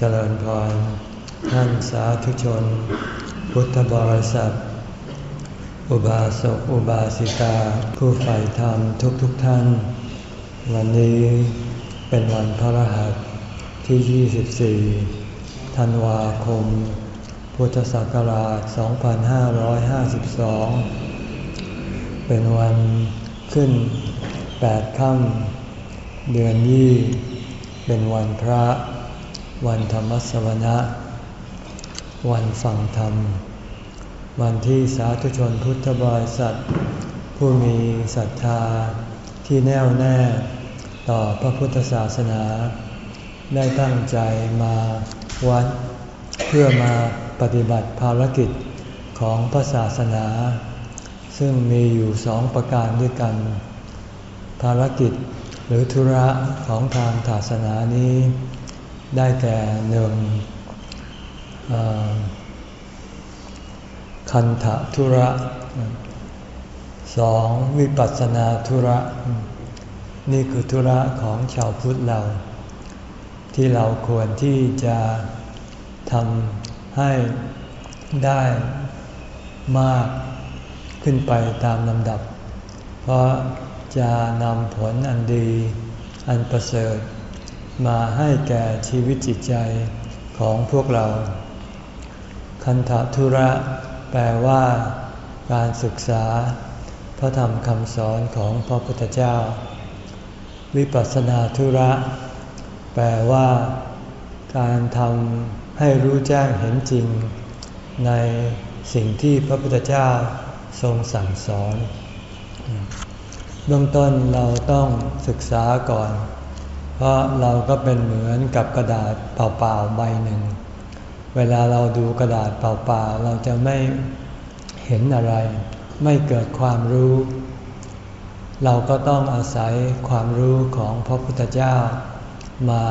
เจริญพรท่านสาธุชน พุทธบริษัท อุบาสกอุบาสิกา ผู้ใฝ่ธรรมทุกทุกท่าน วันนี้เป็นวันพระรหัสที่ 24 ธันวาคม พุทธศักราช 2552 เป็นวันขึ้น 8 ค่ำเดือนยี่ เป็นวันพระ วันธรรมสวนะ วันฟังธรรม วันที่สาธุชนพุทธบริษัท ผู้มีศรัทธาที่แน่วแน่ต่อพระพุทธศาสนา ได้ตั้งใจมาวัด เพื่อมาปฏิบัติภารกิจของพระศาสนา ซึ่งมีอยู่สองประการด้วยกัน ภารกิจหรือธุระของทางศาสนานี้ ได้แก่หนึ่งคันธทุระสองวิปัสสนาธุระ นี่คือธุระของชาวพุทธเรา ที่เราควรที่จะทำให้ได้มากขึ้นไปตามลำดับ เพราะจะนำผลอันดี อันประเสริฐ มาให้แก่ชีวิตจิตใจของพวกเรา คันธทุระแปลว่า การศึกษา พระธรรมคำสอนของพระพุทธเจ้า วิปัสสนาธุระ แปลว่า การทำให้รู้แจ้งเห็นจริง ในสิ่งที่พระพุทธเจ้าทรงสั่งสอน เบื้องต้นเราต้องศึกษาก่อน เพราะเราก็เป็นเหมือนกับกระดาษเปล่าๆใบหนึ่ง เวลาเราดูกระดาษเปล่าๆเราจะไม่เห็นอะไร ไม่เกิดความรู้ เราก็ต้องอาศัยความรู้ของพระพุทธเจ้า มา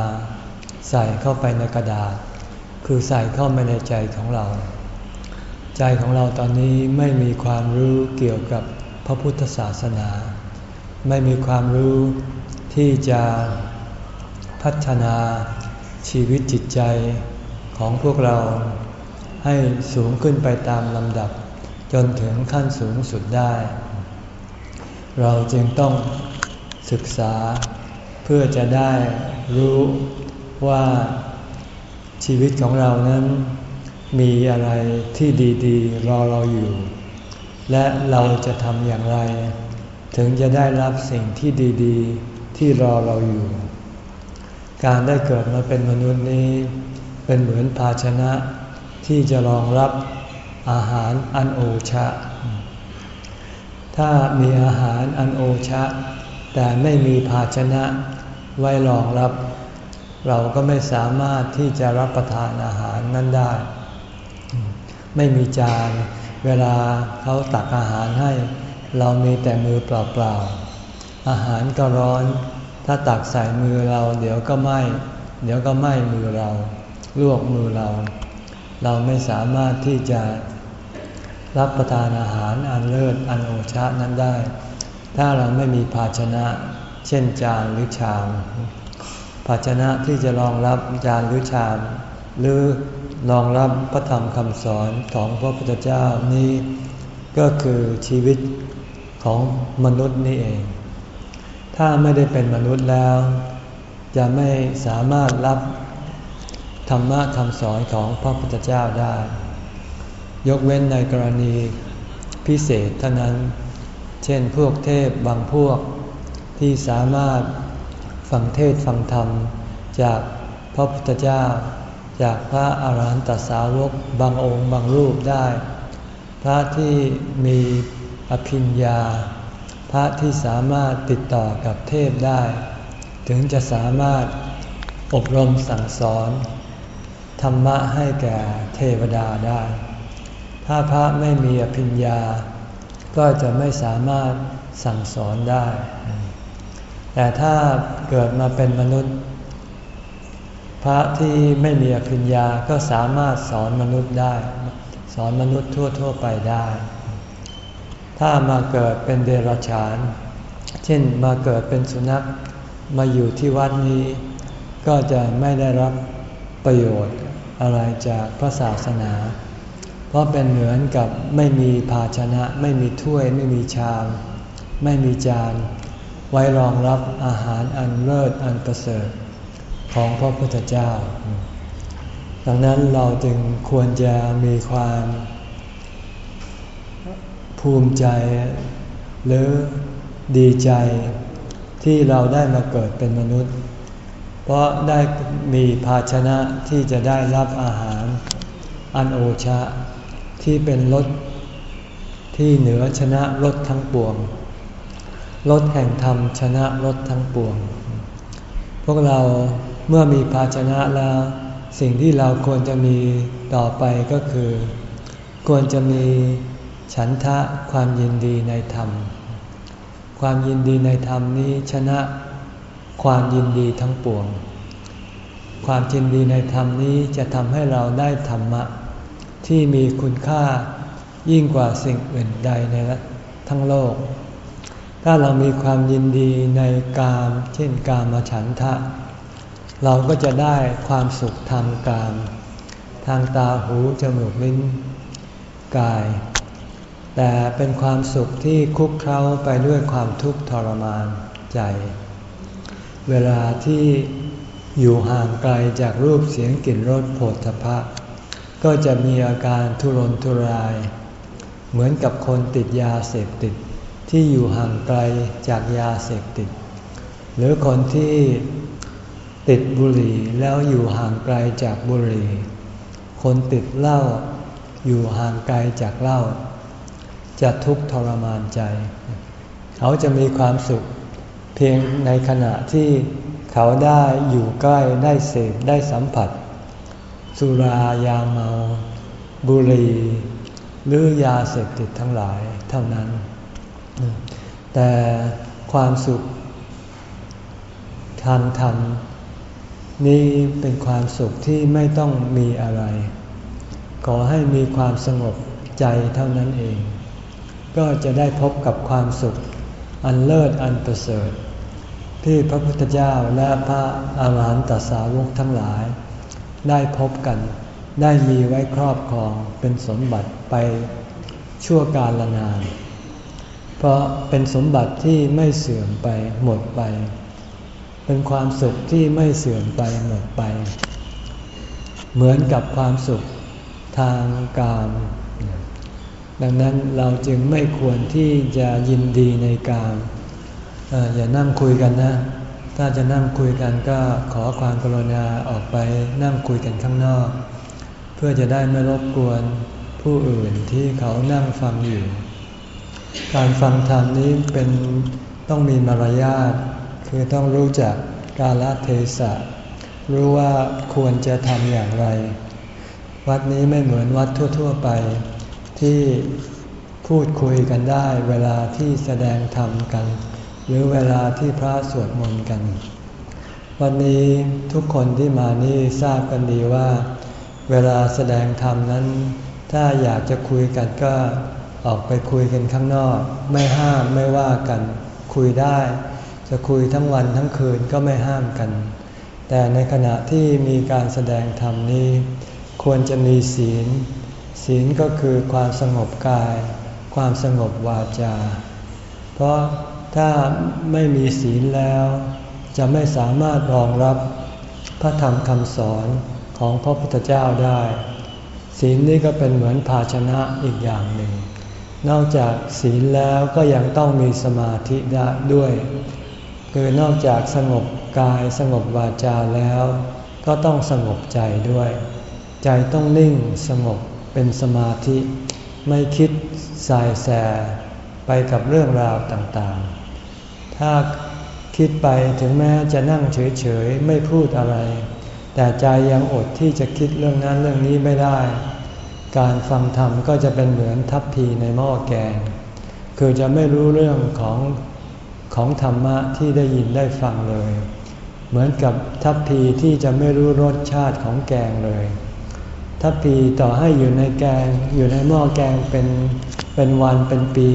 ใส่เข้าไปในกระดาษ คือใส่เข้าไปในใจของเรา ใจของเราตอนนี้ไม่มีความรู้เกี่ยวกับพระพุทธศาสนา ไม่มีความรู้ที่จะ พัฒนาชีวิตจิตใจของพวกเราให้สูงขึ้นไปตามลำดับ จนถึงขั้นสูงสุดได้ เราจึงต้องศึกษาเพื่อจะได้รู้ว่าชีวิตของเรานั้น มีอะไรที่ดีๆรอเราอยู่ และเราจะทำอย่างไร ถึงจะได้รับสิ่งที่ดีๆ ที่รอเราอยู่ การได้เกิดมาเป็นมนุษย์นี้ เป็นเหมือนภาชนะที่จะรองรับอาหารอันโอชะ ถ้ามีอาหารอันโอชะ แต่ไม่มีภาชนะไว้รองรับ เราก็ไม่สามารถที่จะรับประทานอาหารนั้นได้ ไม่มีจานเวลาเขาตักอาหารให้ เรามีแต่มือเปล่าๆอาหารก็ร้อน ถ้าตักใส่มือเรา เดี๋ยวก็ไหม้เดี๋ยวก็ไหม้มือเราลวกมือเรา เราไม่สามารถที่จะรับประทานอาหารอันเลิศอันโอชะนั้นได้ ถ้าเราไม่มีภาชนะ เช่นจานหรือชาม ภาชนะที่จะรองรับจานหรือชาม หรือรองรับพระธรรมคำสอนของพระพุทธเจ้านี้ก็คือชีวิตของมนุษย์นี่เอง ถ้าไม่ได้เป็นมนุษย์แล้ว จะไม่สามารถรับธรรมะคำสอนของพระพุทธเจ้าได้ ยกเว้นในกรณีพิเศษเท่านั้น เช่นพวกเทพบางพวกที่สามารถฟังเทศฟังธรรม จากพระพุทธเจ้า จากพระอาหารหันตสาวกบางองค์บางรูปได้ พระที่มีอภิญญา พระที่สามารถติดต่อกับเทพได้ ถึงจะสามารถอบรมสั่งสอน ธรรมะให้แก่เทวดาได้ ถ้าพระไม่มีอภิญญา ก็จะไม่สามารถสั่งสอนได้ แต่ถ้าเกิดมาเป็นมนุษย์ พระที่ไม่มีอภิญญาก็สามารถสอนมนุษย์ได้ สอนมนุษย์ทั่ว ๆ ไปได้ ถ้ามาเกิดเป็นเดรัจฉาน เช่นมาเกิดเป็นสุนัขมาอยู่ที่วัดนี้ ก็จะไม่ได้รับประโยชน์อะไรจากพระศาสนา เพราะเป็นเหมือนกับไม่มีภาชนะ ไม่มีถ้วย ไม่มีชาม ไม่มีจาน ไว้รองรับอาหารอันเลิศอันประเสริฐของพระพุทธเจ้า ดังนั้นเราจึงควรจะมีความ ภูมิใจ หรือดีใจที่เราได้มาเกิดเป็นมนุษย์ เพราะได้มีภาชนะที่จะได้รับอาหาร อันโอชะ ที่เป็นรสที่เหนือชนะรสทั้งปวงรสแห่งธรรมชนะรสทั้งปวง พวกเราเมื่อมีภาชนะแล้ว สิ่งที่เราควรจะมีต่อไปก็คือ ควรจะมี ฉันทะความยินดีในธรรม ความยินดีในธรรมนี้ชนะความยินดีทั้งปวง ความยินดีในธรรมนี้จะทำให้เราได้ธรรมะ ที่มีคุณค่ายิ่งกว่าสิ่งอื่นใดในทั้งโลก ถ้าเรามีความยินดีในกาม เช่นกามฉันทะ เราก็จะได้ความสุขทางกาม ทางตาหูจมูกลิ้นกาย แต่เป็นความสุขที่คุกเคล้าไปด้วยความทุกข์ทรมานใจ เวลาที่อยู่ห่างไกลจากรูปเสียงกลิ่นรสโผฏฐพะก็จะมีอาการทุรนทุราย เหมือนกับคนติดยาเสพติดที่อยู่ห่างไกลจากยาเสพติด หรือคนที่ติดบุหรี่แล้วอยู่ห่างไกลจากบุหรี่ คนติดเหล้าอยู่ห่างไกลจากเหล้า จะทุกข์ทรมานใจ เขาจะมีความสุขเพียงในขณะที่เขาได้อยู่ใกล้ได้เสพได้สัมผัส สุรายาเมา บุหรี่หรือยาเสพติดทั้งหลายเท่านั้น แต่ความสุขทางธรรมนี่เป็นความสุขที่ไม่ต้องมีอะไร ขอให้มีความสงบใจเท่านั้นเอง ก็จะได้พบกับความสุข อันเลิศอันประเสริฐ ที่พระพุทธเจ้าและพระอาหารหันตสาวกทั้งหลาย ได้พบกันได้มีไว้ครอบครองเป็นสมบัติไปชั่วกาลนาน เพราะเป็นสมบัติที่ไม่เสื่อมไปหมดไป เป็นความสุขที่ไม่เสื่อมไปหมดไป เหมือนกับความสุขทางการ ดังนั้นเราจึงไม่ควรที่จะยินดีในการอย่านั่งคุยกันนะ ถ้าจะนั่งคุยกันก็ขอความกรุณาออกไปนั่งคุยกันข้างนอก เพื่อจะได้ไม่รบกวนผู้อื่นที่เขานั่งฟังอยู่ การฟังธรรมนี้เป็นต้องมีมารยาทคือต้องรู้จักกาลเทศะรู้ว่าควรจะทำอย่างไร วัดนี้ไม่เหมือนวัดทั่ว ๆ ไป ที่พูดคุยกันได้เวลาที่แสดงธรรมกัน หรือเวลาที่พระสวดมนต์กัน วันนี้ทุกคนที่มานี่ทราบกันดีว่า เวลาแสดงธรรมนั้น ถ้าอยากจะคุยกันก็ออกไปคุยกันข้างนอก ไม่ห้ามไม่ว่ากัน คุยได้ จะคุยทั้งวันทั้งคืนก็ไม่ห้ามกัน แต่ในขณะที่มีการแสดงธรรมนี้ ควรจะมีศีล ศีลก็คือความสงบกาย ความสงบวาจา เพราะถ้าไม่มีศีลแล้ว จะไม่สามารถรองรับพระธรรมคำสอนของพระพุทธเจ้าได้ ศีลนี่ก็เป็นเหมือนภาชนะอีกอย่างหนึ่ง นอกจากศีลแล้วก็ยังต้องมีสมาธิได้ด้วย คือนอกจากสงบกายสงบวาจาแล้ว ก็ต้องสงบใจด้วย ใจต้องนิ่งสงบ เป็นสมาธิ ไม่คิดสายแสไปกับเรื่องราวต่างๆ ถ้าคิดไปถึงแม้จะนั่งเฉยๆ ไม่พูดอะไร แต่ใจยังอดที่จะคิดเรื่องนั้นเรื่องนี้ไม่ได้ การฟังธรรมก็จะเป็นเหมือนทัพพีในหม้อแกง คือจะไม่รู้เรื่องของของธรรมะที่ได้ยินได้ฟังเลย เหมือนกับทัพพีที่จะไม่รู้รสชาติของแกงเลย ทัพพีต่อให้อยู่ในแกงอยู่ในหม้อแกงเป็นเป็นวันเป็นปี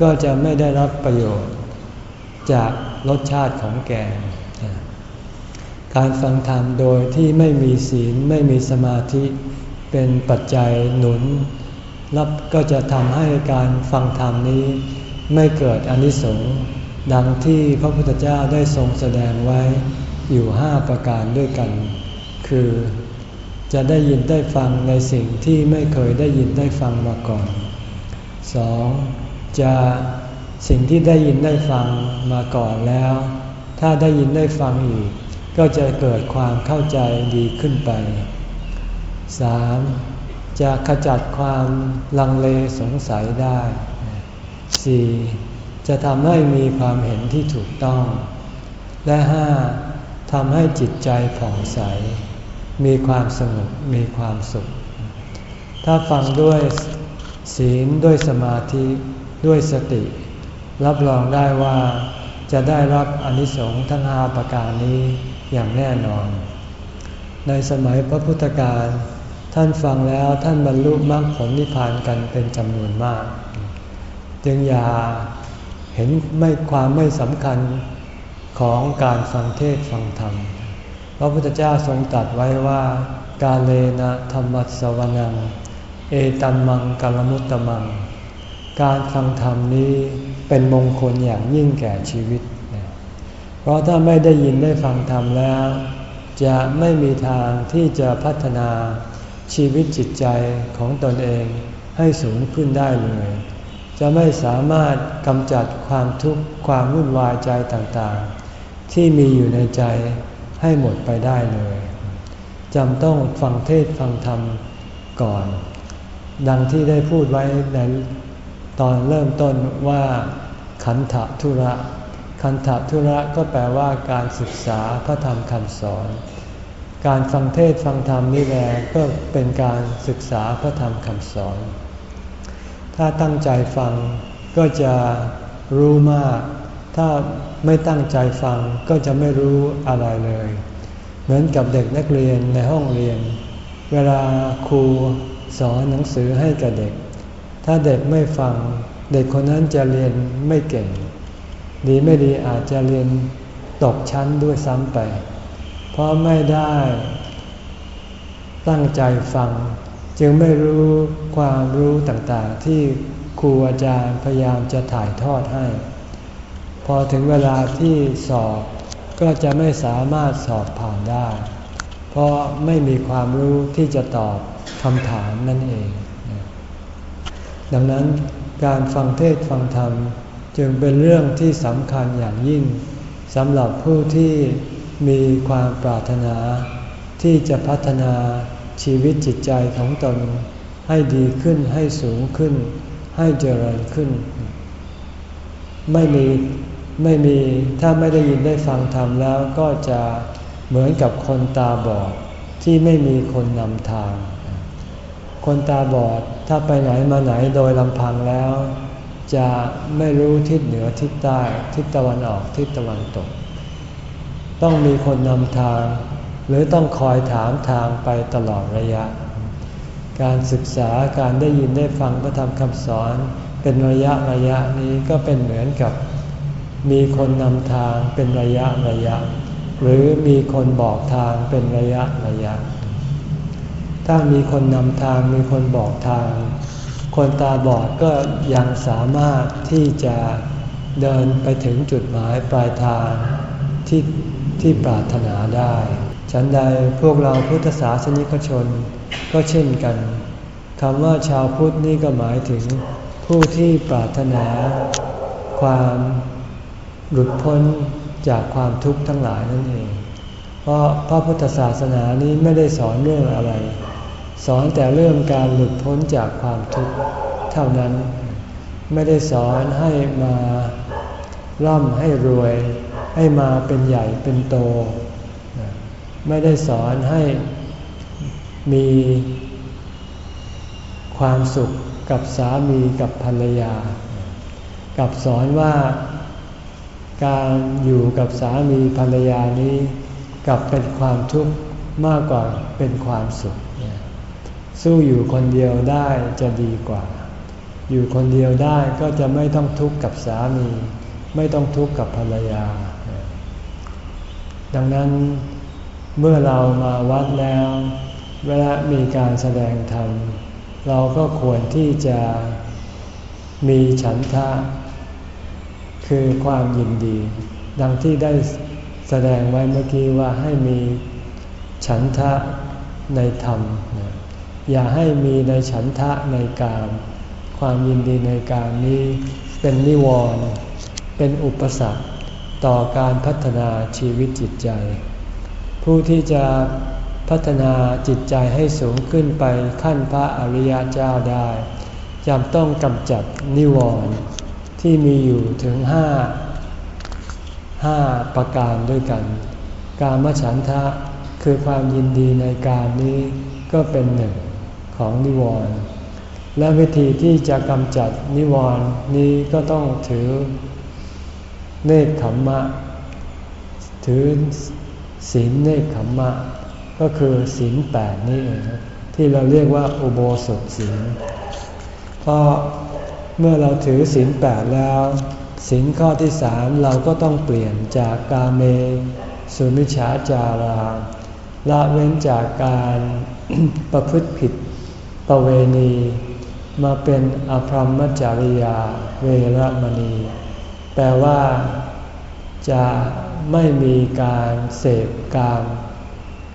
ก็จะไม่ได้รับประโยชน์ จากรสชาติของแกง การฟังธรรมโดยที่ไม่มีศีลไม่มีสมาธิเป็นปัจจัยหนุนรับก็จะทำให้การฟังธรรมนี้ไม่เกิดอนิสงส์ดังที่พระพุทธเจ้าได้ทรงแสดงไว้อยู่ห้าประการด้วยกัน คือ จะได้ยินได้ฟังในสิ่งที่ไม่เคยได้ยินได้ฟังมาก่อน 2. จะสิ่งที่ได้ยินได้ฟังมาก่อนแล้ว ถ้าได้ยินได้ฟังอีก ก็จะเกิดความเข้าใจดีขึ้นไป 3. จะขจัดความลังเลสงสัยได้ 4. จะทำให้มีความเห็นที่ถูกต้อง และ 5. ทำให้จิตใจผ่องใส มีความสงบมีความสุข ถ้าฟังด้วยศีลด้วยสมาธิด้วยสติ รับรองได้ว่าจะได้รับอนิสงส์ทั้งห้าประการนี้อย่างแน่นอน ในสมัยพระพุทธการท่านฟังแล้วท่านบรรลุมรรคผลนิพพานกันเป็นจำนวนมาก จึงอย่าเห็นไม่ความไม่สำคัญของการฟังเทศฟังธรรม พระพุทธเจ้าทรงตรัสไว้ว่ากาเลนะธรรมัสวนัง เอตัมมังกลมุตตมัง การฟังธรรมนี้เป็นมงคลอย่างยิ่งแก่ชีวิต เพราะถ้าไม่ได้ยินได้ฟังธรรมแล้ว จะไม่มีทางที่จะพัฒนาชีวิตจิตใจของตนเองให้สูงขึ้นได้เลย จะไม่สามารถกำจัดความทุกข์ความวุ่นวายใจต่างๆ ที่มีอยู่ในใจ ให้หมดไปได้เลยจำต้องฟังเทศฟังธรรมก่อน ดังที่ได้พูดไว้ในตอนเริ่มต้นว่าขันธทุระ ขันธทุระก็แปลว่าการศึกษาพระธรรมคำสอน การฟังเทศฟังธรรมนี่แหละก็เป็นการศึกษาพระธรรมคำสอน ถ้าตั้งใจฟังก็จะรู้มาก ถ้าไม่ตั้งใจฟังก็จะไม่รู้อะไรเลย เหมือนกับเด็กนักเรียนในห้องเรียน เวลาครูสอนหนังสือให้กับเด็ก ถ้าเด็กไม่ฟัง เด็กคนนั้นจะเรียนไม่เก่ง ดีไม่ดีอาจจะเรียนตกชั้นด้วยซ้ำไป เพราะไม่ได้ตั้งใจฟัง จึงไม่รู้ความรู้ต่างๆ ที่ครูอาจารย์พยายามจะถ่ายทอดให้ พอถึงเวลาที่สอบก็จะไม่สามารถสอบผ่านได้ เพราะไม่มีความรู้ที่จะตอบคำถามนั่นเอง ดังนั้นการฟังเทศฟังธรรมจึงเป็นเรื่องที่สำคัญอย่างยิ่งสำหรับผู้ที่มีความปรารถนา ที่จะพัฒนาชีวิตจิตใจของตน ให้ดีขึ้นให้สูงขึ้น ให้เจริญขึ้น ไม่มี ไม่มีถ้าไม่ได้ยินได้ฟังธรรมแล้วก็จะเหมือนกับคนตาบอดที่ไม่มีคนนำทาง คนตาบอดถ้าไปไหนมาไหนโดยลำพังแล้ว จะไม่รู้ทิศเหนือทิศใต้ ทิศตะวันออกทิศตะวันตก ต้องมีคนนำทาง หรือต้องคอยถามทางไปตลอดระยะ การศึกษาการได้ยินได้ฟังพระธรรมคำสอนเป็นระยะระยะนี้ก็เป็นเหมือนกับ มีคนนำทางเป็นระยะระยะ หรือมีคนบอกทางเป็นระยะระยะ ถ้ามีคนนำทางมีคนบอกทาง คนตาบอดก็ยังสามารถที่จะเดินไปถึงจุดหมายปลายทางที่ที่ปรารถนาได้ ฉันใดพวกเราพุทธศาสนิกชนก็เช่นกันคำว่าชาวพุทธนี่ก็หมายถึงผู้ที่ปรารถนา ความ หลุดพ้นจากความทุกข์ทั้งหลายนั่นเอง เพราะพระพุทธศาสนานี้ไม่ได้สอนเรื่องอะไร สอนแต่เรื่องการหลุดพ้นจากความทุกข์เท่านั้น ไม่ได้สอนให้มาร่ำให้รวย ให้มาเป็นใหญ่เป็นโต ไม่ได้สอนให้มีความสุขกับสามีกับภรรยา กับสอนว่า การอยู่กับสามีภรรยานี้กับเป็นความทุกข์มากกว่าเป็นความสุข สู้อยู่คนเดียวได้จะดีกว่า อยู่คนเดียวได้ก็จะไม่ต้องทุกข์กับสามี ไม่ต้องทุกข์กับภรรยา ดังนั้นเมื่อเรามาวัดแล้ว เวลามีการแสดงธรรม เราก็ควรที่จะมีฉันทะ คือความยินดี ดังที่ได้แสดงไว้เมื่อกี้ว่าให้มีฉันทะในธรรม อย่าให้มีในฉันทะในการความยินดีในการนี้เป็นนิวรณ์เป็นอุปสรรคต่อการพัฒนาชีวิตจิตใจ ผู้ที่จะพัฒนาจิตใจให้สูงขึ้นไปขั้นพระอริยเจ้าได้จำต้องกำจัดนิวรณ์ ที่มีอยู่ถึงห้าห้าประการด้วยกัน การมฉันทะคือความยินดีในการนี้ก็เป็นหนึ่งของนิวรณ์และวิธีที่จะกำจัดนิวรณ์นี้ก็ต้องถือเนคขมมะ ถือศีลเนคขมมะ ก็คือศีลแปดนี่เองที่เราเรียกว่าอุโบสถศีลเพราะ เมื่อเราถือศีลแปดแล้วศีลข้อที่สามเราก็ต้องเปลี่ยนจากกาเมสุมิชาจาราละเว้นจากการประพฤติผิดประเวณี มาเป็นอภรมจริยาเวรมณี แปลว่าจะไม่มีการเสพกาม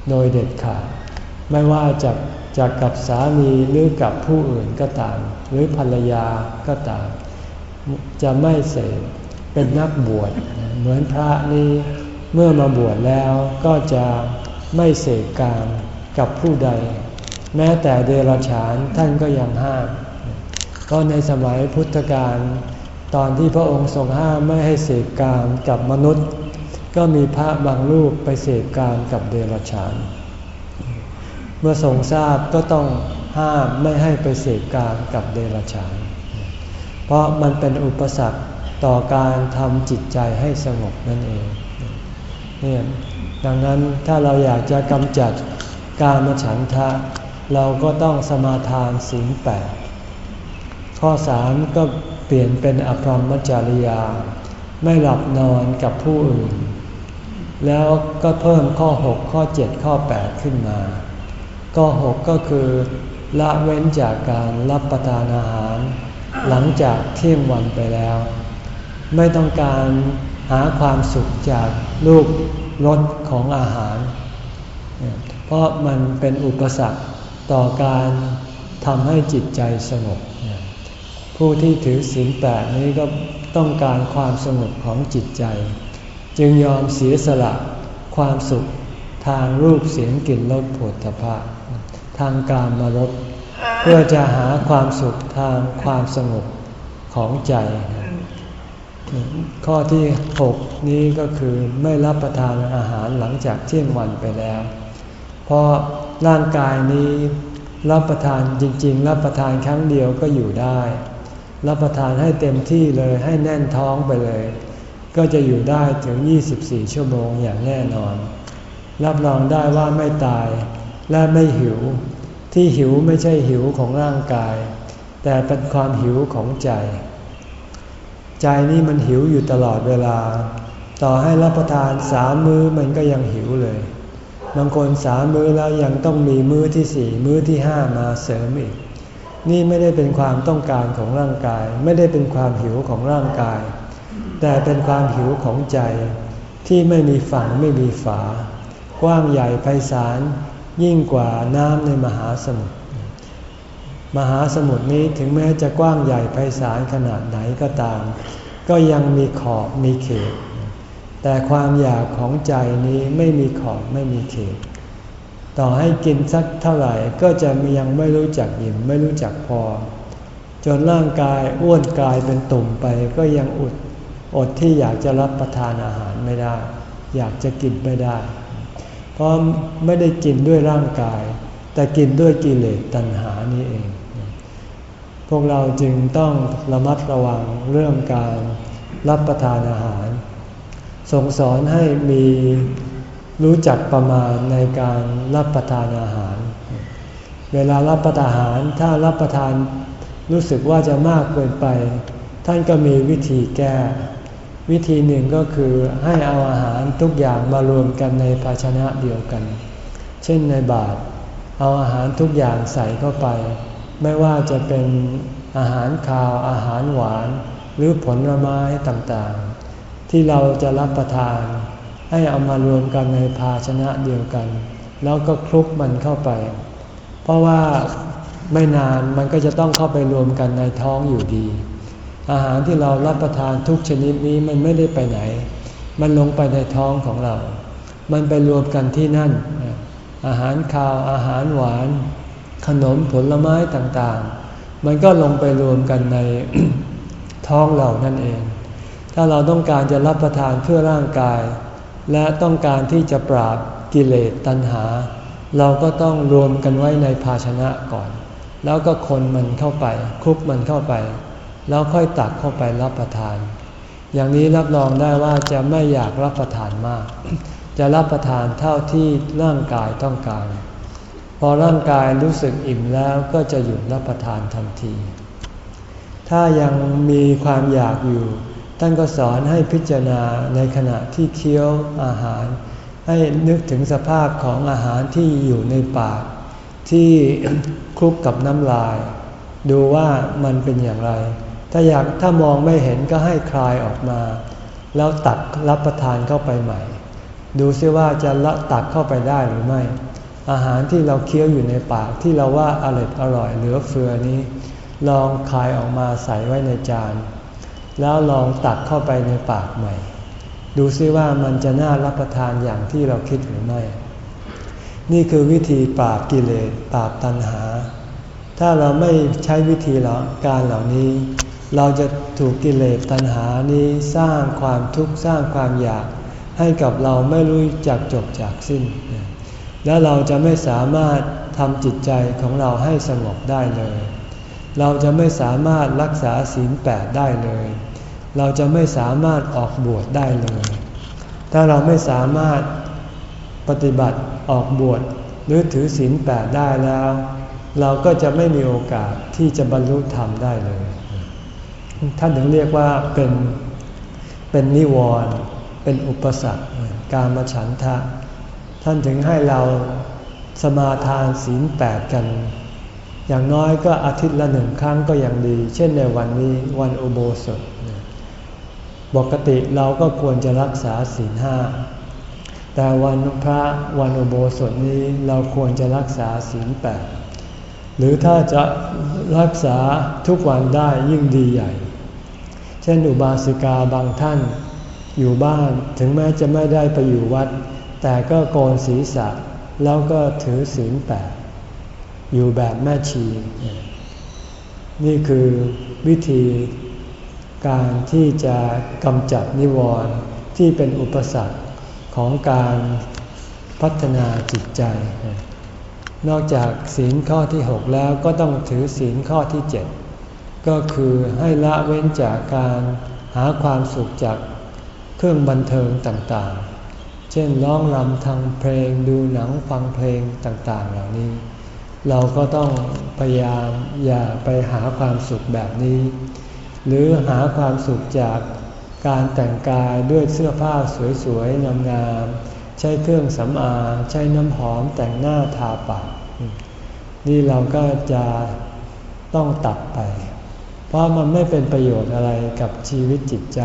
โดยเด็ดขาดไม่ว่าจะ จะกับสามีหรือกับผู้อื่นก็ตาม หรือภรรยาก็ตาม จะไม่เสพเป็นนักบวชเหมือนพระนี้เมื่อมาบวชแล้วก็จะไม่เสกกามกับผู้ใด แม้แต่เดรัจฉานท่านก็ยังห้ามเพราะในสมัยพุทธกาลตอนที่พระองค์ทรงห้ามไม่ให้เสกกามกับมนุษย์ ก็มีพระบางรูปไปเสกกามกับเดรัจฉาน เมื่อทรงทราบก็ต้องห้ามไม่ให้ไปเสกกามกับเดรัจฉาน เพราะมันเป็นอุปสรรคต่อการทำจิตใจให้สงบนั่นเองเนี่ยดังนั้นถ้าเราอยากจะกำจัดการมฉันทะ เราก็ต้องสมาทานศีลแปดข้อสามก็เปลี่ยนเป็นอภรรมจริยา ไม่หลับนอนกับผู้อื่น แล้วก็เพิ่มข้อ 6 ข้อ 7 ข้อ 8 ขึ้นมา ข้อ 6 ก็คือ ละเว้นจากการรับประทานอาหาร หลังจากเที่ยงวันไปแล้ว ไม่ต้องการหาความสุขจากรูปรสของอาหาร เพราะมันเป็นอุปสรรคต่อการทำให้จิตใจสงบ ผู้ที่ถือศีลแปดนี้ก็ต้องการความสงบของจิตใจ จึงยอมเสียสละความสุขทางรูปเสียงกลิ่นรสผลตภะ ทางการมารสเพื่อจะหาความสุขทางความสงบของใจ ข้อที่ 6 นี้ก็คือไม่รับประทานอาหารหลังจากเที่ยงวันไปแล้ว เพราะร่างกายนี้รับประทานจริง ๆ รับประทานครั้งเดียวก็อยู่ได้ รับประทานให้เต็มที่เลยให้แน่นท้องไปเลย ก็จะอยู่ได้ถึง 24 ชั่วโมงอย่างแน่นอน รับรองได้ว่าไม่ตาย และไม่หิว ที่หิวไม่ใช่หิวของร่างกาย แต่เป็นความหิวของใจ ใจนี่มันหิวอยู่ตลอดเวลา ต่อให้รับประทานสามมื้อมันก็ยังหิวเลย บางคนสามมื้อแล้วยังต้องมีมื้อที่สี่มื้อที่ห้ามาเสริมอีก นี่ไม่ได้เป็นความต้องการของร่างกาย ไม่ได้เป็นความหิวของร่างกาย แต่เป็นความหิวของใจที่ไม่มีฝั่งไม่มีฝากว้างใหญ่ไพศาล ยิ่งกว่าน้ำในมหาสมุทร มหาสมุทรนี้ถึงแม้จะกว้างใหญ่ไพศาลขนาดไหนก็ตาม ก็ยังมีขอบมีเขต แต่ความอยากของใจนี้ไม่มีขอบไม่มีเขต ต่อให้กินสักเท่าไหร่ก็จะยังไม่รู้จักอิ่มไม่รู้จักพอ จนร่างกายอ้วนกลายเป็นตุ่มไปก็ยังอดอดที่อยากจะรับประทานอาหารไม่ได้ อยากจะกินไม่ได้ เพราะไม่ได้กินด้วยร่างกาย แต่กินด้วยกิเลสตัณหานี้เอง พวกเราจึงต้องระมัดระวังเรื่องการรับประทานอาหารส่งสอนให้มีรู้จักประมาณในการรับประทานอาหาร เวลารับประทานอาหารถ้ารับประทานรู้สึกว่าจะมากเกินไป ท่านก็มีวิธีแก้ วิธีหนึ่งก็คือให้เอาอาหารทุกอย่างมารวมกันในภาชนะเดียวกัน เช่นในบาตรเอาอาหารทุกอย่างใส่เข้าไป ไม่ว่าจะเป็นอาหารคาวอาหารหวาน หรือผลไม้ต่างๆ ที่เราจะรับประทาน ให้เอามารวมกันในภาชนะเดียวกัน แล้วก็คลุกมันเข้าไป เพราะว่าไม่นานมันก็จะต้องเข้าไปรวมกันในท้องอยู่ดี อาหารที่เรารับประทานทุกชนิดนี้มันไม่ได้ไปไหน มันลงไปในท้องของเรา มันไปรวมกันที่นั่น อาหารคาว อาหารหวาน ขนมผลไม้ต่างๆ มันก็ลงไปรวมกันในท้องเรานั่นเอง ถ้าเราต้องการจะรับประทานเพื่อร่างกาย และต้องการที่จะปราบกิเลสตัณหา เราก็ต้องรวมกันไว้ในภาชนะก่อน แล้วก็คนมันเข้าไปคลุกมันเข้าไป แล้วค่อยตักเข้าไปรับประทาน อย่างนี้รับรองได้ว่าจะไม่อยากรับประทานมาก จะรับประทานเท่าที่ร่างกายต้องการ พอร่างกายรู้สึกอิ่มแล้วก็จะหยุดรับประทานทันที ถ้ายังมีความอยากอยู่ ท่านก็สอนให้พิจารณาในขณะที่เคี้ยวอาหาร ให้นึกถึงสภาพของอาหารที่อยู่ในปาก ที่คลุกกับน้ำลาย ดูว่ามันเป็นอย่างไร ถ้าอยากถ้ามองไม่เห็นก็ให้คลายออกมา แล้วตักรับประทานเข้าไปใหม่ ดูซิว่าจะละตักเข้าไปได้หรือไม่ อาหารที่เราเคี้ยวอยู่ในปากที่เราว่าอร่อยอร่อยเหลือเฟือนี้ ลองคลายออกมาใส่ไว้ในจาน แล้วลองตักเข้าไปในปากใหม่ ดูซิว่ามันจะน่ารับประทานอย่างที่เราคิดหรือไม่ นี่คือวิธีปราบกิเลสปราบตัณหา ถ้าเราไม่ใช้วิธีการเหล่านี้ เราจะถูกกิเลสตัณหานี้สร้างความทุกข์สร้างความอยากให้กับเราไม่รู้จักจบจากสิ้น แล้วเราจะไม่สามารถทำจิตใจของเราให้สงบได้เลย เราจะไม่สามารถรักษาศีลแปดได้เลย เราจะไม่สามารถออกบวชได้เลย ถ้าเราไม่สามารถปฏิบัติออกบวชหรือถือศีลแปดได้แล้ว เราก็จะไม่มีโอกาสที่จะบรรลุธรรมได้เลย ท่านถึงเรียกว่าเป็นเป็นนิวรณ์เป็นอุปสรรคการมาฉันทะ ท่านถึงให้เราสมาทานศีลแปดกัน อย่างน้อยก็อาทิตย์ละหนึ่งครั้งก็ยังดี เช่นในวันนี้วันอุโบสถปกติเราก็ควรจะรักษาศีลห้าแต่วันพระวันอุโบสถนี้เราควรจะรักษาศีลแปดหรือถ้าจะรักษาทุกวันได้ยิ่งดีใหญ่ เช่นอุบาสิกาบางท่านอยู่บ้านถึงแม้จะไม่ได้ไปอยู่วัด แต่ก็โกนศีรษะแล้วก็ถือศีลแปดอยู่แบบแม่ชี นี่คือวิธีการที่จะกำจัดนิวรณ์ที่เป็นอุปสรรคของการพัฒนาจิตใจ นอกจากศีลข้อที่ 6 แล้วก็ต้องถือศีลข้อที่ 7 ก็คือให้ละเว้นจากการหาความสุขจากเครื่องบันเทิงต่างๆ เช่นร้องรำทางเพลงดูหนังฟังเพลงต่างๆ เหล่านี้ เราก็ต้องพยายามอย่าไปหาความสุขแบบนี้ หรือหาความสุขจากการแต่งกายด้วยเสื้อผ้าสวยๆงามๆใช้เครื่องสำอางใช้น้ำหอมแต่งหน้าทาปากนี่เราก็จะต้องตัดไป เพราะมันไม่เป็นประโยชน์อะไรกับชีวิตจิตใจ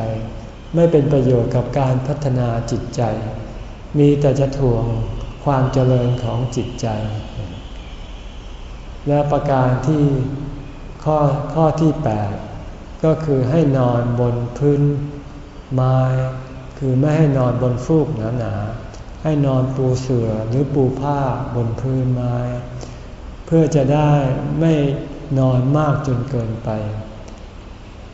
ไม่เป็นประโยชน์กับการพัฒนาจิตใจ มีแต่จะถ่วงความเจริญของจิตใจ และประการที่ข้อข้อที่ 8 ก็คือให้นอนบนพื้นไม้คือไม่ให้นอนบนฟูกหนาๆให้นอนปูเสื่อหรือปูผ้าบนพื้นไม้ เพื่อจะได้ไม่นอนมากจนเกินไป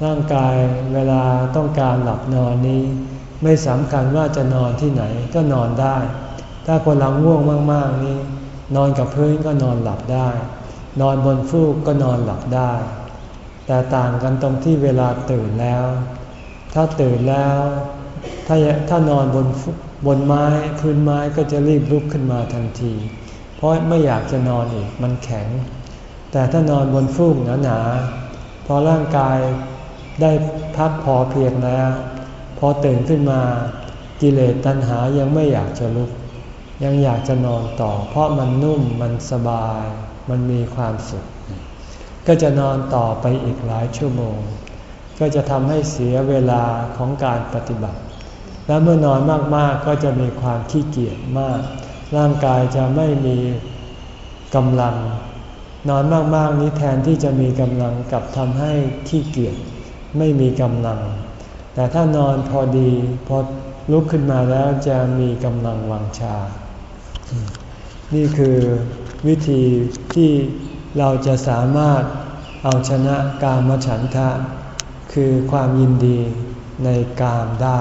ร่างกายเวลาต้องการหลับนอนนี้ ไม่สำคัญว่าจะนอนที่ไหนก็นอนได้ ถ้าคนเราง่วงมาก ๆ นี้ นอนกับพื้นก็นอนหลับได้ นอนบนฟูกก็นอนหลับได้ แต่ต่างกันตรงที่เวลาตื่นแล้ว ถ้าตื่นแล้ว ถ้าถ้านอนบนบนไม้พื้นไม้ก็จะรีบลุกขึ้นมาทันที เพราะไม่อยากจะนอนอีกมันแข็ง แต่ถ้านอนบนฟูกหนาๆพอร่างกาย ได้พักพอเพียงแล้ว พอตื่นขึ้นมากิเลสตัณหายังไม่อยากจะลุก ยังอยากจะนอนต่อ เพราะมันนุ่มมันสบาย มันมีความสุข ก็จะนอนต่อไปอีกหลายชั่วโมง ก็จะทำให้เสียเวลาของการปฏิบัติ และเมื่อนอนมากๆก็จะมีความขี้เกียจมาก ร่างกายจะไม่มีกำลัง นอนมากๆนี้แทนที่จะมีกำลังกับทำให้ขี้เกียจ ไม่มีกำลัง แต่ถ้านอนพอดีพอลุกขึ้นมาแล้วจะมีกำลังวังชา นี่คือวิธีที่เราจะสามารถเอาชนะกามฉันทะ คือความยินดีในกามได้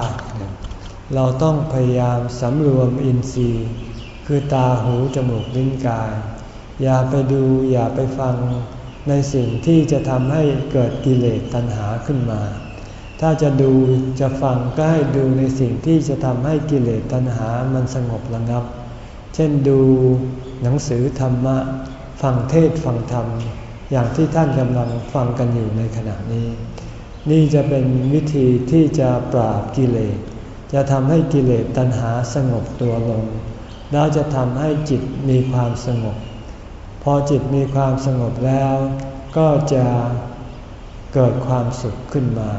เราต้องพยายามสำรวมอินทรีย์ คือตาหูจมูกลิ้นกาย อย่าไปดูอย่าไปฟัง ในสิ่งที่จะทำให้เกิดกิเลสตัณหาขึ้นมา ถ้าจะดูจะฟังก็ให้ดูในสิ่งที่จะทำให้กิเลสตัณหามันสงบระงับ เช่นดูหนังสือธรรมะ ฟังเทศฟังธรรม อย่างที่ท่านกำลังฟังกันอยู่ในขณะนี้ นี่จะเป็นวิธีที่จะปราบกิเลส จะทำให้กิเลสตัณหาสงบตัวลง แล้วจะทำให้จิตมีความสงบ อจิตมีความสงบแล้ว ก็จะเกิดความสุขขึ้นมา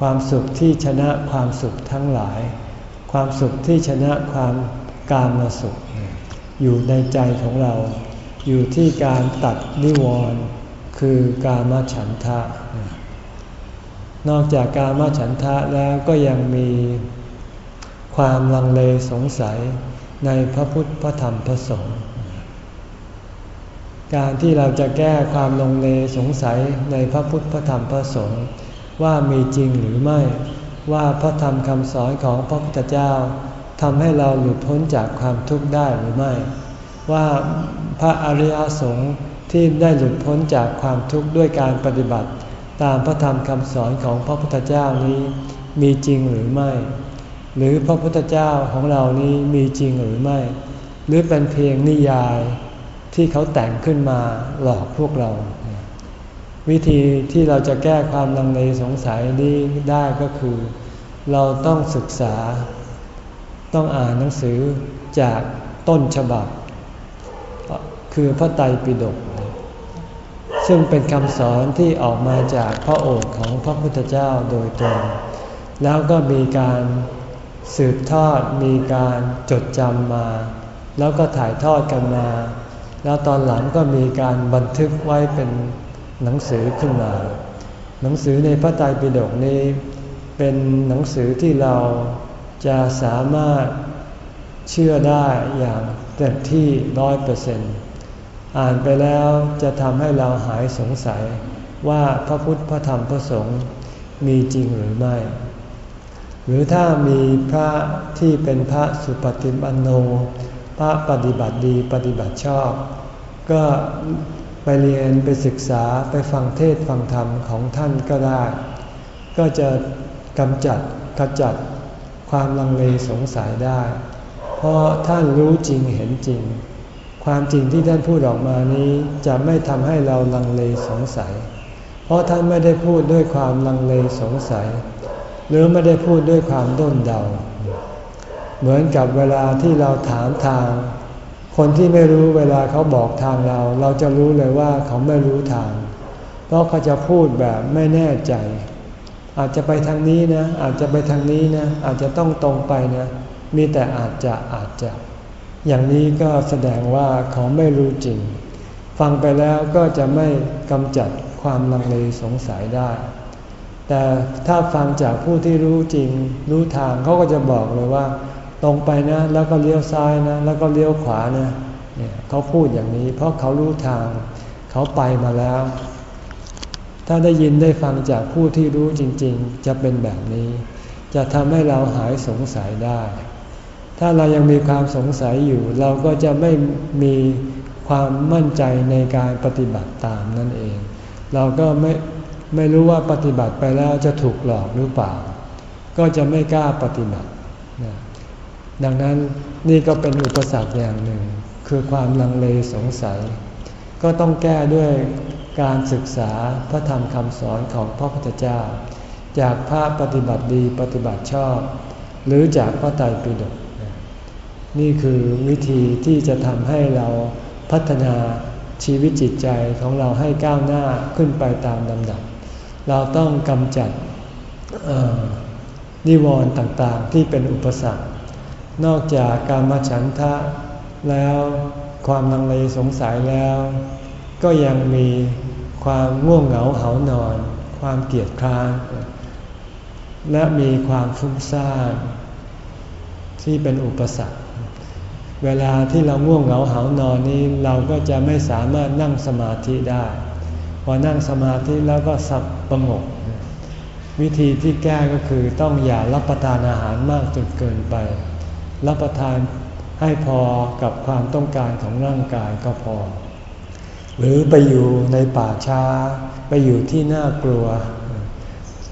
ความสุขที่ชนะความสุขทั้งหลาย ความสุขที่ชนะความกามมาสุข อยู่ในใจของเรา อยู่ที่การตัดนิวรณ์คือกามฉันทะ นอกจากกามฉันทะแล้วก็ยังมีความลังเลสงสัยในพระพุทธพระธรรมพระสงฆ์ การที่เราจะแก้ความลงเลสงสัยในพระพุทธพระธรรมพระสงฆ์ว่ามีจริงหรือไม่ ว่าพระธรรมคำสอนของพระพุทธเจ้าทำให้เราหลุดพ้นจากความทุกข์ได้หรือไม่ ว่าพระอริยสงฆ์ที่ได้หลุดพ้นจากความทุกข์ด้วยการปฏิบัติ ตามพระธรรมคำสอนของพระพุทธเจ้านี้มีจริงหรือไม่ หรือพระพุทธเจ้าของเรานี้มีจริงหรือไม่ หรือเป็นเพียงนิยาย ที่เขาแต่งขึ้นมาหลอกพวกเรา วิธีที่เราจะแก้ความลังเลสงสัยนี้ได้ก็คือ เราต้องศึกษา ต้องอ่านหนังสือจากต้นฉบับ คือพระไตรปิฎกซึ่งเป็นคำสอนที่ออกมาจากพระโอษฐ์ของพระพุทธเจ้าโดยตรง แล้วก็มีการสืบทอดมีการจดจำมา แล้วก็ถ่ายทอดกันมา แล้วตอนหลังก็มีการบันทึกไว้เป็นหนังสือขึ้นมา หนังสือในพระไตรปิฎกนี้ เป็นหนังสือที่เราจะสามารถเชื่อได้อย่างเต็มที่ร้อยเปอร์เซ็นต์อ่านไปแล้วจะทำให้เราหายสงสัยว่าพระพุทธพระธรรมพระสงฆ์มีจริงหรือไม่ หรือถ้ามีพระที่เป็นพระสุปฏิปันโน พระปฏิบัติดีปฏิบัติชอบ ก็ไปเรียนไปศึกษาไปฟังเทศฟังธรรมของท่านก็ได้ ก็จะกำจัดขจัดความลังเลสงสัยได้ เพราะท่านรู้จริงเห็นจริง ความจริงที่ท่านพูดออกมานี้จะไม่ทำให้เราลังเลสงสัย เพราะท่านไม่ได้พูดด้วยความลังเลสงสัย หรือไม่ได้พูดด้วยความด้นเดา เหมือนกับเวลาที่เราถามทาง คนที่ไม่รู้เวลาเขาบอกทางเรา เราจะรู้เลยว่าเขาไม่รู้ทาง เพราะเขาจะพูดแบบไม่แน่ใจ อาจจะไปทางนี้นะ อาจจะไปทางนี้นะ อาจจะต้องตรงไปนะ มีแต่อาจจะอาจจะ อย่างนี้ก็แสดงว่าเขาไม่รู้จริง ฟังไปแล้วก็จะไม่กำจัดความลังเลสงสัยได้แต่ถ้าฟังจากผู้ที่รู้จริง รู้ทางเขาก็จะบอกเลยว่า ตรงไปนะ แล้วก็เลี้ยวซ้ายนะ แล้วก็เลี้ยวขวานะเนี่ยเขาพูดอย่างนี้ เพราะเขารู้ทางเขาไปมาแล้ว ถ้าได้ยินได้ฟังจากผู้ที่รู้จริง ๆ จะเป็นแบบนี้ จะทำให้เราหายสงสัยได้ ถ้าเรายังมีความสงสัยอยู่ เราก็จะไม่มีความมั่นใจในการปฏิบัติตามนั่นเอง เราก็ไม่ไม่รู้ว่าปฏิบัติไปแล้วจะถูกหลอกหรือเปล่า ก็จะไม่กล้าปฏิบัติ ดังนั้นนี่ก็เป็นอุปสรรคอย่างหนึ่ง คือความลังเลสงสัย ก็ต้องแก้ด้วยการศึกษาพระธรรมคำสอนของพระพุทธเจ้า จากพระปฏิบัติดีปฏิบัติชอบ หรือจากพระไตรปิฎกนี่คือวิธีที่จะทำให้เราพัฒนาชีวิตจิตใจของเราให้ก้าวหน้าขึ้นไปตามลำดับ เราต้องกำจัดนิวรณ์ต่างๆ ที่เป็นอุปสรรค นอกจากการมาฉันทะแล้วความลังเลสงสัยแล้ว ก็ยังมีความง่วงเหงาเหานอน ความเกียดคร้านและมีความฟุ้งซ่านที่เป็นอุปสรรค เวลาที่เราง่วงเหงาเหานอนนี้เราก็จะไม่สามารถนั่งสมาธิได้ พอนั่งสมาธิแล้วก็สับประงก วิธีที่แก้ก็คือต้องอย่ารับประทานอาหารมากจนเกินไป รับประทานให้พอกับความต้องการของร่างกายก็พอ หรือไปอยู่ในป่าช้า ไปอยู่ที่น่ากลัว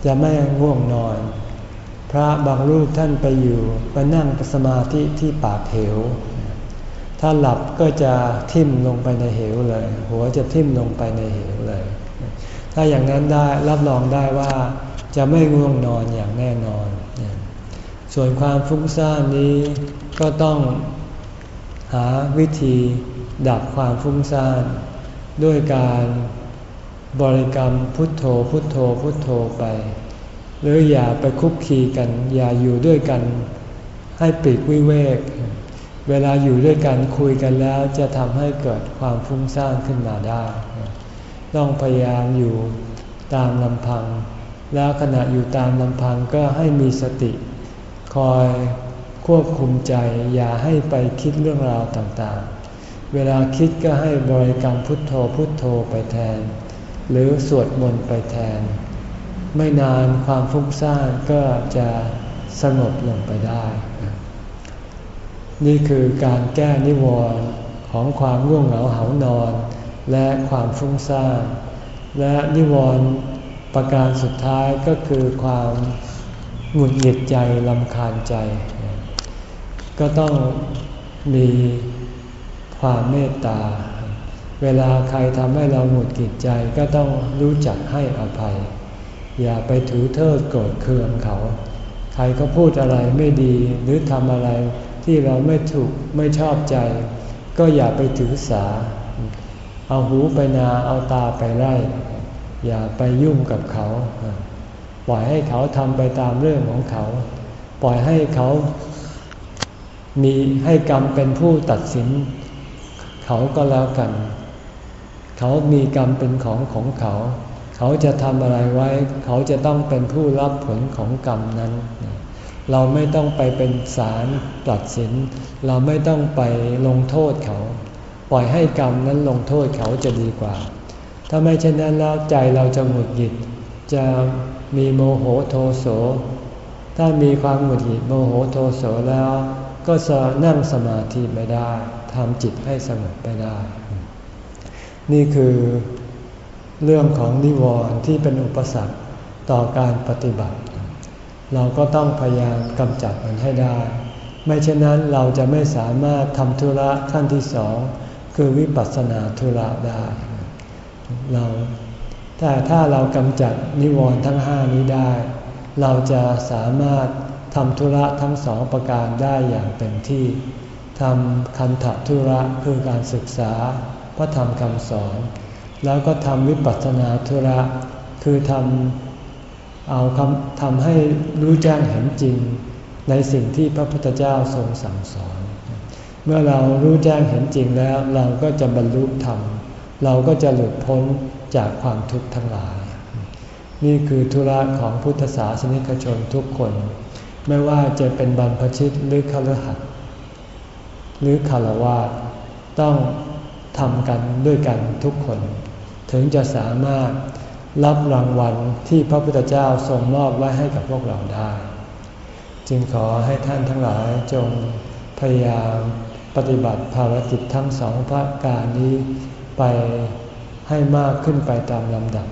จะไม่ง่วงนอน พระบางรูปท่านไปอยู่ไปนั่งสมาธิที่ปากเหว ถ้าหลับก็จะทิ่มลงไปในเหวเลย หัวจะทิ่มลงไปในเหวเลย ถ้าอย่างนั้นได้รับรองได้ว่าจะไม่ง่วงนอนอย่างแน่นอน ส่วนความฟุ้งซ่านนี้ก็ต้องหาวิธีดับความฟุ้งซ่านด้วยการบริกรรมพุทโธพุทโธพุทโธไป หรืออย่าไปคุกคีกัน อย่าอยู่ด้วยกัน ให้ปีกวิเวก เวลาอยู่ด้วยกันคุยกันแล้วจะทำให้เกิดความฟุ้งซ่านขึ้นมาได้ ต้องพยายามอยู่ตามลำพัง แล้วขณะอยู่ตามลำพังก็ให้มีสติ คอยควบคุมใจอย่าให้ไปคิดเรื่องราวต่างๆ เวลาคิดก็ให้บริกรรมพุทโธพุทโธไปแทน หรือสวดมนต์ไปแทน ไม่นานความฟุ้งซ่านก็จะสงบลงไปได้ นี่คือการแก้นิวรณ์ของความง่วงเหงาเหานอน และความฟุ้งซ่านและนิวรณ์ประการสุดท้ายก็คือความ หงุดหงิดใจลำคาญใจ ก็ต้องมีความเมตตา เวลาใครทำให้เราหงุดหงิดใจก็ต้องรู้จักให้อภัย อย่าไปถือเทิดโกรธเคืองเขา ใครก็พูดอะไรไม่ดีหรือทำอะไรที่เราไม่ถูกไม่ชอบใจ ก็อย่าไปถือสา เอาหูไปนาเอาตาไปไล่อย่าไปยุ่งกับเขา ปล่อยให้เขาทำไปตามเรื่องของเขา ปล่อยให้เขามีให้กรรมเป็นผู้ตัดสิน เขาก็แล้วกัน เขามีกรรมเป็นของของเขา เขาจะทำอะไรไว้ เขาจะต้องเป็นผู้รับผลของกรรมนั้น เราไม่ต้องไปเป็นศาลตัดสิน เราไม่ต้องไปลงโทษเขา ปล่อยให้กรรมนั้นลงโทษเขาจะดีกว่า ถ้าไม่เช่นนั้นแล้วใจเราจะหงุดหงิด จะมีโมโหโทโส ถ้ามีความหงุดหงิดโมโหโทโสแล้ว ก็จะนั่งสมาธิไม่ได้ทำจิตให้สงบไม่ได้ นี่คือเรื่องของนิวรณ์ที่เป็นอุปสรรคต่อการปฏิบัติ เราก็ต้องพยายามกำจัดมันให้ได้ ไม่เช่นนั้นเราจะไม่สามารถทำธุระขั้นที่สองคือวิปัสสนาธุระได้ เรา แต่ถ้าเรากำจัดนิวรณ์ทั้งห้านี้ได้ เราจะสามารถทำธุระทั้งสองประการได้อย่างเต็มที่ทำคันถธุระคือการศึกษาพระธรรมคำสอน แล้วก็ทำวิปัสสนาธุระ คือทำเอาคำทำให้รู้แจ้งเห็นจริง ในสิ่งที่พระพุทธเจ้าทรงสั่งสอน เมื่อเรารู้แจ้งเห็นจริงแล้ว เราก็จะบรรลุธรรม เราก็จะหลุดพ้น จากความทุกข์ทั้งหลาย นี่คือธุระของพุทธศาสนิกชนทุกคน ไม่ว่าจะเป็นบรรพชิตหรือคารหัดหรือคารวะต้องทำกันด้วยกันทุกคน ถึงจะสามารถรับรางวัลที่พระพุทธเจ้าทรงมอบไว้ให้กับพวกเราได้ จึงขอให้ท่านทั้งหลายจงพยายามปฏิบัติภารกิจทั้งสองพระการนี้ไป ให้มากขึ้นไปตามลำดับ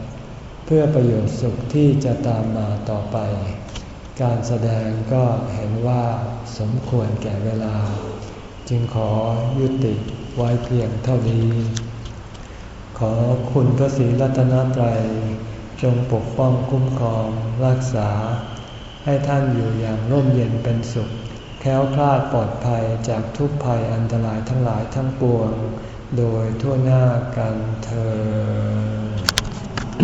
เพื่อประโยชน์สุขที่จะตามมาต่อไป การแสดงก็เห็นว่าสมควรแก่เวลา จึงขอยุติไว้เพียงเท่านี้ ขอคุณพระศรีรัตนตรัยจงปกป้องคุ้มครองรักษา ให้ท่านอยู่อย่างร่มเย็นเป็นสุข แค้วคลาดปลอดภัยจากทุกภัยอันตรายทั้งหลายทั้งปวง โดยทั่วหน้ากันเธอ